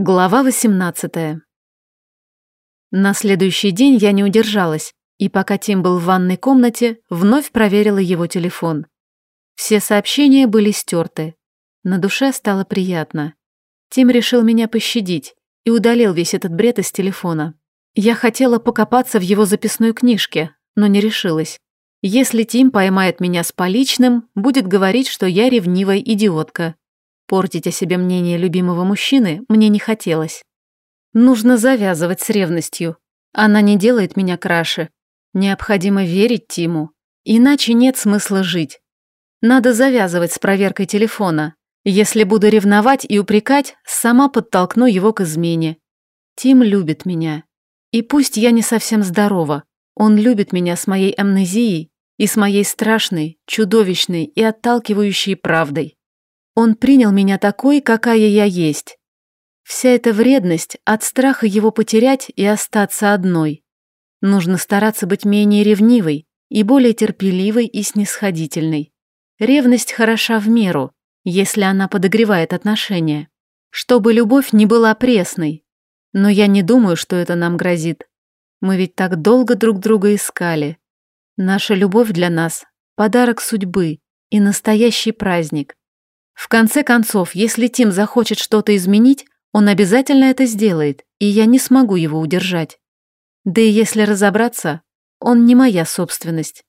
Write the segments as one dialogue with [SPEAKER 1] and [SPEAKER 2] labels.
[SPEAKER 1] Глава 18 На следующий день я не удержалась, и пока Тим был в ванной комнате, вновь проверила его телефон. Все сообщения были стерты. На душе стало приятно. Тим решил меня пощадить и удалил весь этот бред из телефона. Я хотела покопаться в его записной книжке, но не решилась. Если Тим поймает меня с поличным, будет говорить, что я ревнивая идиотка, Портить о себе мнение любимого мужчины мне не хотелось. Нужно завязывать с ревностью. Она не делает меня краше. Необходимо верить Тиму, иначе нет смысла жить. Надо завязывать с проверкой телефона. Если буду ревновать и упрекать, сама подтолкну его к измене. Тим любит меня. И пусть я не совсем здорова, он любит меня с моей амнезией и с моей страшной, чудовищной и отталкивающей правдой. Он принял меня такой, какая я есть. Вся эта вредность от страха его потерять и остаться одной. Нужно стараться быть менее ревнивой и более терпеливой и снисходительной. Ревность хороша в меру, если она подогревает отношения. Чтобы любовь не была пресной. Но я не думаю, что это нам грозит. Мы ведь так долго друг друга искали. Наша любовь для нас – подарок судьбы и настоящий праздник. В конце концов, если Тим захочет что-то изменить, он обязательно это сделает, и я не смогу его удержать. Да и если разобраться, он не моя собственность.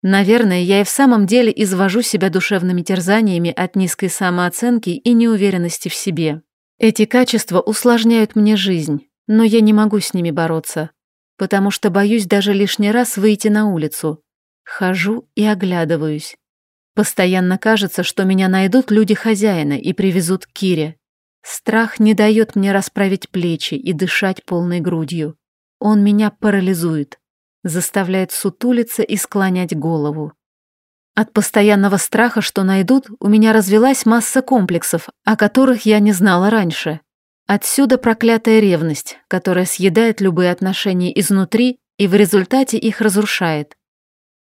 [SPEAKER 1] Наверное, я и в самом деле извожу себя душевными терзаниями от низкой самооценки и неуверенности в себе. Эти качества усложняют мне жизнь, но я не могу с ними бороться, потому что боюсь даже лишний раз выйти на улицу. Хожу и оглядываюсь. Постоянно кажется, что меня найдут люди хозяина и привезут к Кире. Страх не дает мне расправить плечи и дышать полной грудью. Он меня парализует, заставляет сутулиться и склонять голову. От постоянного страха, что найдут, у меня развелась масса комплексов, о которых я не знала раньше. Отсюда проклятая ревность, которая съедает любые отношения изнутри и в результате их разрушает.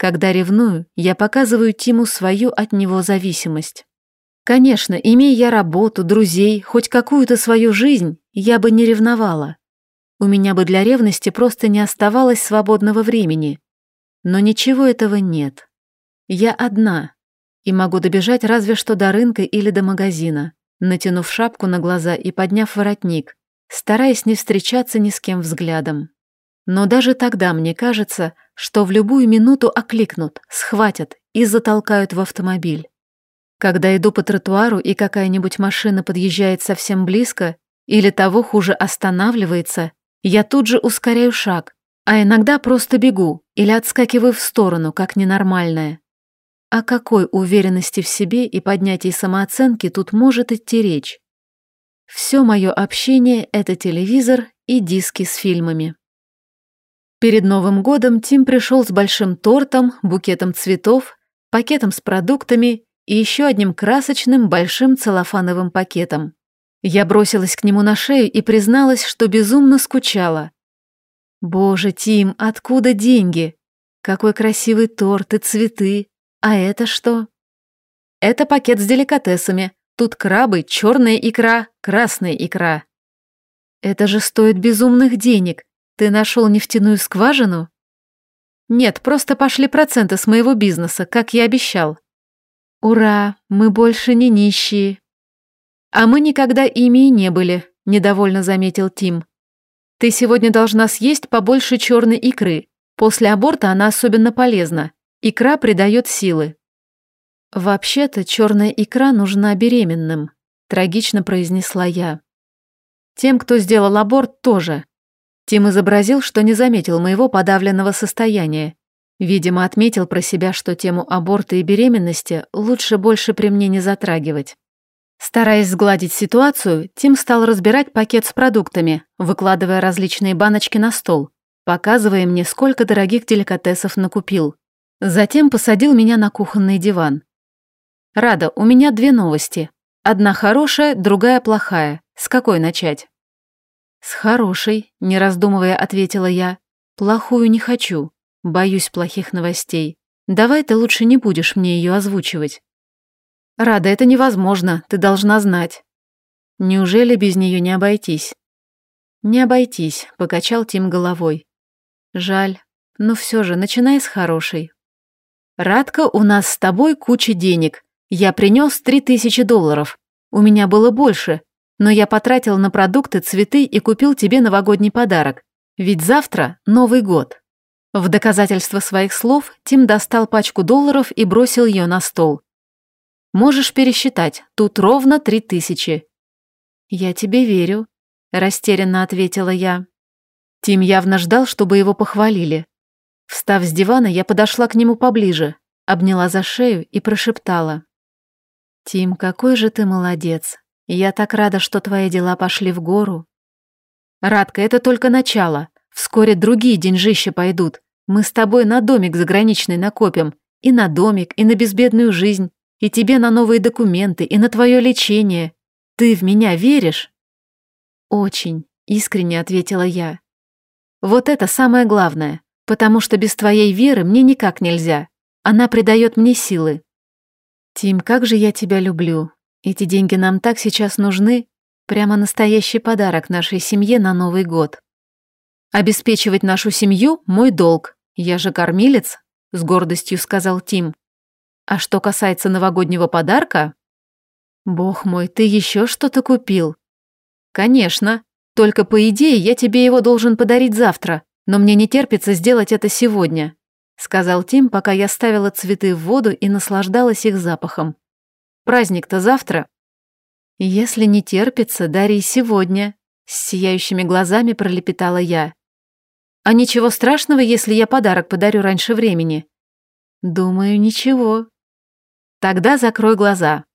[SPEAKER 1] Когда ревную, я показываю Тиму свою от него зависимость. Конечно, имея я работу, друзей, хоть какую-то свою жизнь, я бы не ревновала. У меня бы для ревности просто не оставалось свободного времени. Но ничего этого нет. Я одна, и могу добежать разве что до рынка или до магазина, натянув шапку на глаза и подняв воротник, стараясь не встречаться ни с кем взглядом. Но даже тогда мне кажется, что в любую минуту окликнут, схватят и затолкают в автомобиль. Когда иду по тротуару и какая-нибудь машина подъезжает совсем близко или того хуже останавливается, я тут же ускоряю шаг, а иногда просто бегу или отскакиваю в сторону, как ненормальная. О какой уверенности в себе и поднятии самооценки тут может идти речь? Все мое общение — это телевизор и диски с фильмами. Перед Новым годом Тим пришел с большим тортом, букетом цветов, пакетом с продуктами и еще одним красочным большим целлофановым пакетом. Я бросилась к нему на шею и призналась, что безумно скучала. «Боже, Тим, откуда деньги? Какой красивый торт и цветы. А это что?» «Это пакет с деликатесами. Тут крабы, черная икра, красная икра». «Это же стоит безумных денег. Ты нашел нефтяную скважину? Нет, просто пошли проценты с моего бизнеса, как я обещал. Ура, мы больше не нищие. А мы никогда ими и не были, недовольно заметил Тим. Ты сегодня должна съесть побольше черной икры. После аборта она особенно полезна. Икра придает силы. Вообще-то черная икра нужна беременным, трагично произнесла я. Тем, кто сделал аборт, тоже. Тим изобразил, что не заметил моего подавленного состояния. Видимо, отметил про себя, что тему аборта и беременности лучше больше при мне не затрагивать. Стараясь сгладить ситуацию, Тим стал разбирать пакет с продуктами, выкладывая различные баночки на стол, показывая мне, сколько дорогих деликатесов накупил. Затем посадил меня на кухонный диван. «Рада, у меня две новости. Одна хорошая, другая плохая. С какой начать?» «С хорошей», — не раздумывая, ответила я. «Плохую не хочу. Боюсь плохих новостей. Давай ты лучше не будешь мне ее озвучивать». «Рада, это невозможно, ты должна знать». Неужели без нее не обойтись? Не обойтись, покачал Тим головой. Жаль, но все же начинай с хорошей. Радка, у нас с тобой куча денег. Я принес три тысячи долларов. У меня было больше, но я потратил на продукты, цветы и купил тебе новогодний подарок. Ведь завтра Новый год. В доказательство своих слов Тим достал пачку долларов и бросил ее на стол. Можешь пересчитать, тут ровно три тысячи. Я тебе верю, растерянно ответила я. Тим явно ждал, чтобы его похвалили. Встав с дивана, я подошла к нему поближе, обняла за шею и прошептала. «Тим, какой же ты молодец. Я так рада, что твои дела пошли в гору». «Радка, это только начало. Вскоре другие деньжища пойдут. Мы с тобой на домик заграничный накопим. И на домик, и на безбедную жизнь, и тебе на новые документы, и на твое лечение. Ты в меня веришь?» «Очень», — искренне ответила я. «Вот это самое главное, потому что без твоей веры мне никак нельзя. Она придает мне силы». «Тим, как же я тебя люблю. Эти деньги нам так сейчас нужны. Прямо настоящий подарок нашей семье на Новый год». «Обеспечивать нашу семью – мой долг. Я же кормилец», – с гордостью сказал Тим. А что касается новогоднего подарка... Бог мой, ты еще что-то купил? Конечно. Только по идее я тебе его должен подарить завтра, но мне не терпится сделать это сегодня, сказал Тим, пока я ставила цветы в воду и наслаждалась их запахом. Праздник-то завтра. Если не терпится, дари сегодня, с сияющими глазами пролепетала я. А ничего страшного, если я подарок подарю раньше времени? Думаю, ничего, Тогда закрой глаза.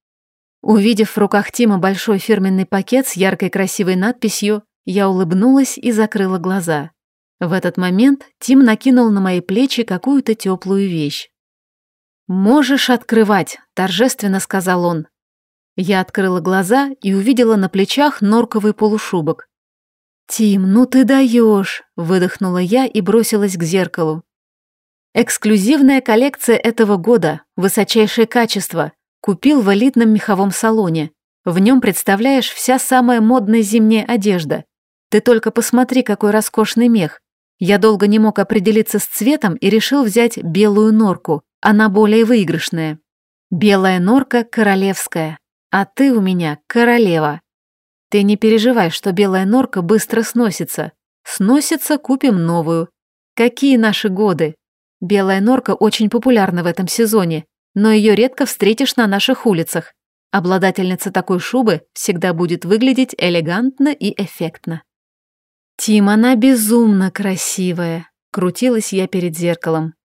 [SPEAKER 1] Увидев в руках Тима большой фирменный пакет с яркой красивой надписью, я улыбнулась и закрыла глаза. В этот момент Тим накинул на мои плечи какую-то теплую вещь. «Можешь открывать», – торжественно сказал он. Я открыла глаза и увидела на плечах норковый полушубок. «Тим, ну ты даешь!» – выдохнула я и бросилась к зеркалу. Эксклюзивная коллекция этого года, высочайшее качество. Купил в элитном меховом салоне. В нем представляешь вся самая модная зимняя одежда. Ты только посмотри, какой роскошный мех. Я долго не мог определиться с цветом и решил взять белую норку. Она более выигрышная. Белая норка королевская. А ты у меня королева. Ты не переживай, что белая норка быстро сносится. Сносится, купим новую. Какие наши годы? Белая норка очень популярна в этом сезоне, но ее редко встретишь на наших улицах. Обладательница такой шубы всегда будет выглядеть элегантно и эффектно. «Тим, она безумно красивая», — крутилась я перед зеркалом.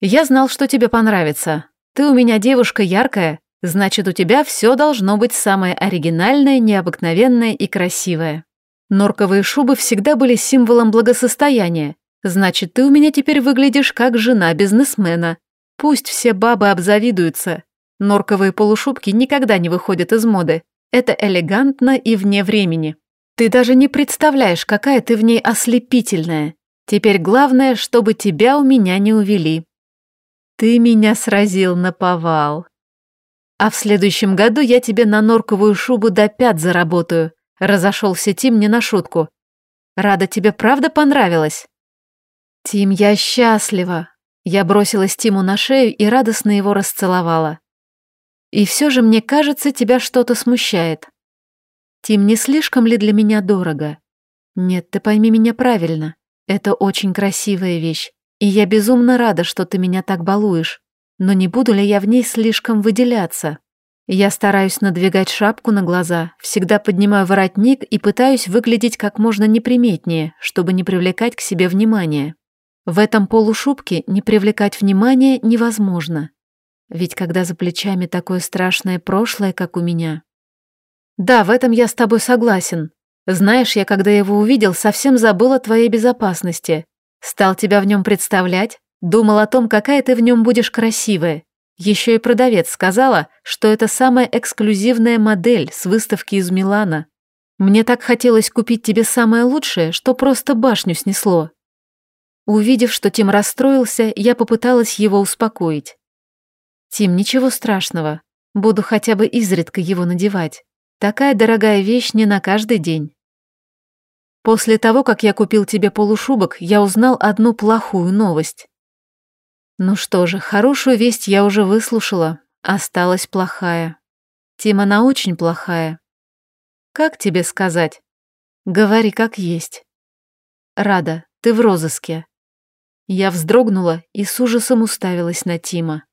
[SPEAKER 1] «Я знал, что тебе понравится. Ты у меня девушка яркая, значит, у тебя все должно быть самое оригинальное, необыкновенное и красивое. Норковые шубы всегда были символом благосостояния, Значит, ты у меня теперь выглядишь как жена бизнесмена. Пусть все бабы обзавидуются. Норковые полушубки никогда не выходят из моды. Это элегантно и вне времени. Ты даже не представляешь, какая ты в ней ослепительная. Теперь главное, чтобы тебя у меня не увели. Ты меня сразил на повал. А в следующем году я тебе на норковую шубу до пят заработаю. Разошелся Тим не на шутку. Рада тебе правда понравилось? «Тим, я счастлива!» Я бросилась Тиму на шею и радостно его расцеловала. «И все же, мне кажется, тебя что-то смущает. Тим, не слишком ли для меня дорого? Нет, ты пойми меня правильно. Это очень красивая вещь, и я безумно рада, что ты меня так балуешь. Но не буду ли я в ней слишком выделяться? Я стараюсь надвигать шапку на глаза, всегда поднимаю воротник и пытаюсь выглядеть как можно неприметнее, чтобы не привлекать к себе внимания. В этом полушубке не привлекать внимания невозможно. Ведь когда за плечами такое страшное прошлое, как у меня... Да, в этом я с тобой согласен. Знаешь, я когда его увидел, совсем забыл о твоей безопасности. Стал тебя в нем представлять, думал о том, какая ты в нем будешь красивая. Еще и продавец сказала, что это самая эксклюзивная модель с выставки из Милана. Мне так хотелось купить тебе самое лучшее, что просто башню снесло. Увидев, что Тим расстроился, я попыталась его успокоить. «Тим, ничего страшного. Буду хотя бы изредка его надевать. Такая дорогая вещь не на каждый день. После того, как я купил тебе полушубок, я узнал одну плохую новость. Ну что же, хорошую весть я уже выслушала, осталась плохая. Тима, она очень плохая. Как тебе сказать? Говори как есть. Рада, ты в розыске. Я вздрогнула и с ужасом уставилась на Тима.